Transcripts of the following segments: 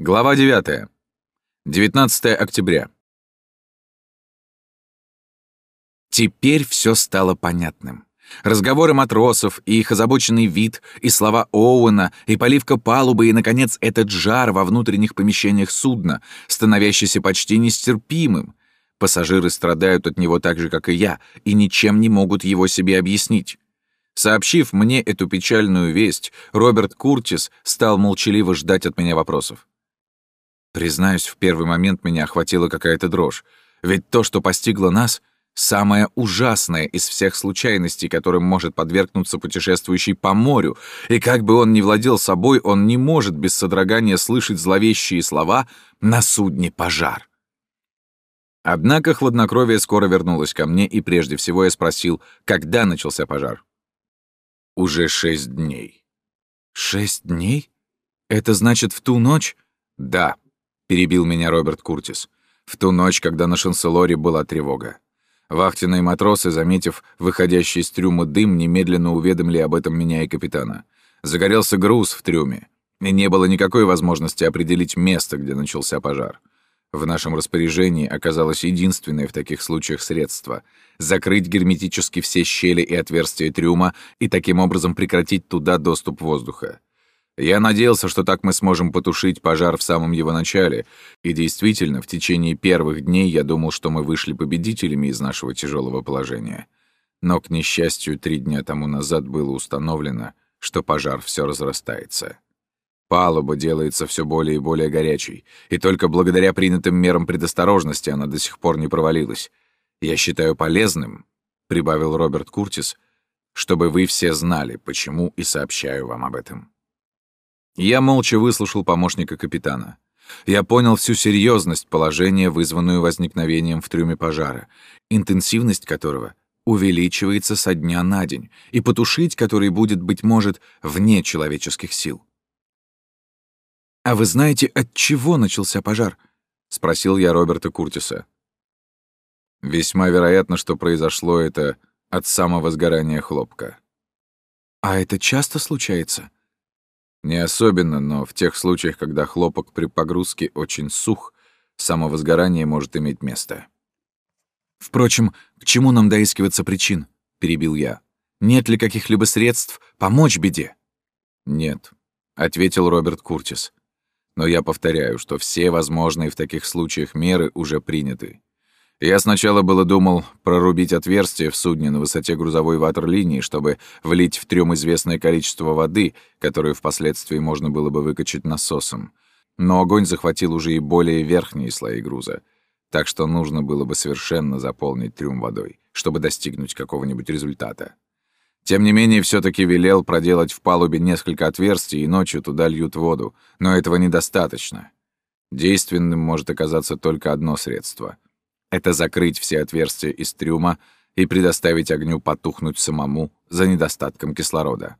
Глава 9. 19 октября. Теперь все стало понятным. Разговоры матросов, и их озабоченный вид, и слова Оуэна, и поливка палубы, и, наконец, этот жар во внутренних помещениях судна, становящийся почти нестерпимым. Пассажиры страдают от него так же, как и я, и ничем не могут его себе объяснить. Сообщив мне эту печальную весть, Роберт Куртис стал молчаливо ждать от меня вопросов. Признаюсь, в первый момент меня охватила какая-то дрожь. Ведь то, что постигло нас, самое ужасное из всех случайностей, которым может подвергнуться путешествующий по морю, и как бы он ни владел собой, он не может без содрогания слышать зловещие слова «на судне пожар». Однако хладнокровие скоро вернулось ко мне, и прежде всего я спросил, когда начался пожар. «Уже шесть дней». «Шесть дней? Это значит в ту ночь?» «Да», перебил меня Роберт Куртис. В ту ночь, когда на Шанселоре была тревога. Вахтенные матросы, заметив выходящий из трюма дым, немедленно уведомили об этом меня и капитана. Загорелся груз в трюме, и не было никакой возможности определить место, где начался пожар. В нашем распоряжении оказалось единственное в таких случаях средство — закрыть герметически все щели и отверстия трюма и таким образом прекратить туда доступ воздуха. Я надеялся, что так мы сможем потушить пожар в самом его начале, и действительно, в течение первых дней я думал, что мы вышли победителями из нашего тяжелого положения. Но, к несчастью, три дня тому назад было установлено, что пожар все разрастается. Палуба делается все более и более горячей, и только благодаря принятым мерам предосторожности она до сих пор не провалилась. Я считаю полезным, — прибавил Роберт Куртис, — чтобы вы все знали, почему и сообщаю вам об этом. Я молча выслушал помощника капитана. Я понял всю серьезность положения, вызванную возникновением в трюме пожара, интенсивность которого увеличивается со дня на день, и потушить который будет, быть может, вне человеческих сил. «А вы знаете, от чего начался пожар?» — спросил я Роберта Куртиса. Весьма вероятно, что произошло это от самого сгорания хлопка. «А это часто случается?» Не особенно, но в тех случаях, когда хлопок при погрузке очень сух, самовозгорание может иметь место. «Впрочем, к чему нам доискиваться причин?» — перебил я. «Нет ли каких-либо средств помочь беде?» «Нет», — ответил Роберт Куртис. «Но я повторяю, что все возможные в таких случаях меры уже приняты. Я сначала было думал прорубить отверстие в судне на высоте грузовой ватерлинии, чтобы влить в трюм известное количество воды, которое впоследствии можно было бы выкачать насосом. Но огонь захватил уже и более верхние слои груза, так что нужно было бы совершенно заполнить трюм водой, чтобы достигнуть какого-нибудь результата. Тем не менее, все таки велел проделать в палубе несколько отверстий, и ночью туда льют воду, но этого недостаточно. Действенным может оказаться только одно средство — это закрыть все отверстия из трюма и предоставить огню потухнуть самому за недостатком кислорода.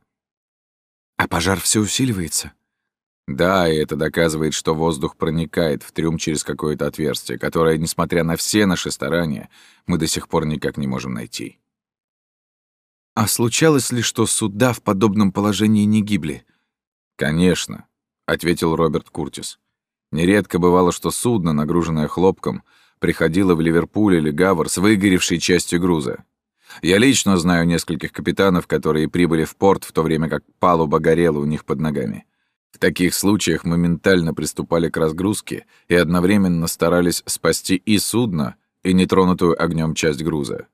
А пожар все усиливается? Да, и это доказывает, что воздух проникает в трюм через какое-то отверстие, которое, несмотря на все наши старания, мы до сих пор никак не можем найти. А случалось ли, что суда в подобном положении не гибли? Конечно, ответил Роберт Куртис. Нередко бывало, что судно, нагруженное хлопком, приходила в Ливерпуль или Гавр с выгоревшей частью груза. Я лично знаю нескольких капитанов, которые прибыли в порт в то время как палуба горела у них под ногами. В таких случаях моментально приступали к разгрузке и одновременно старались спасти и судно, и нетронутую огнем часть груза.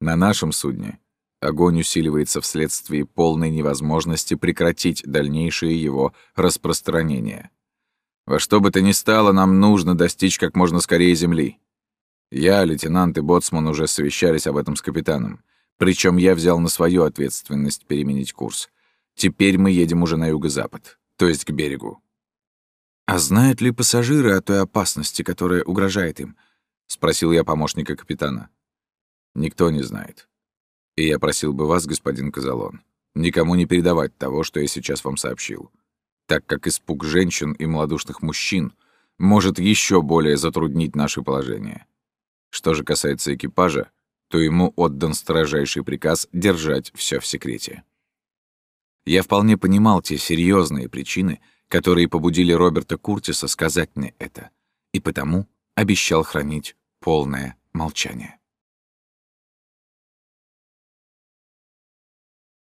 На нашем судне огонь усиливается вследствие полной невозможности прекратить дальнейшее его распространение. Во что бы то ни стало, нам нужно достичь как можно скорее земли. Я, лейтенант и боцман уже совещались об этом с капитаном. Причем я взял на свою ответственность переменить курс. Теперь мы едем уже на юго-запад, то есть к берегу. «А знают ли пассажиры о той опасности, которая угрожает им?» — спросил я помощника капитана. «Никто не знает. И я просил бы вас, господин Казалон, никому не передавать того, что я сейчас вам сообщил так как испуг женщин и малодушных мужчин может еще более затруднить наше положение. Что же касается экипажа, то ему отдан строжайший приказ держать все в секрете. Я вполне понимал те серьезные причины, которые побудили Роберта Куртиса сказать мне это, и потому обещал хранить полное молчание.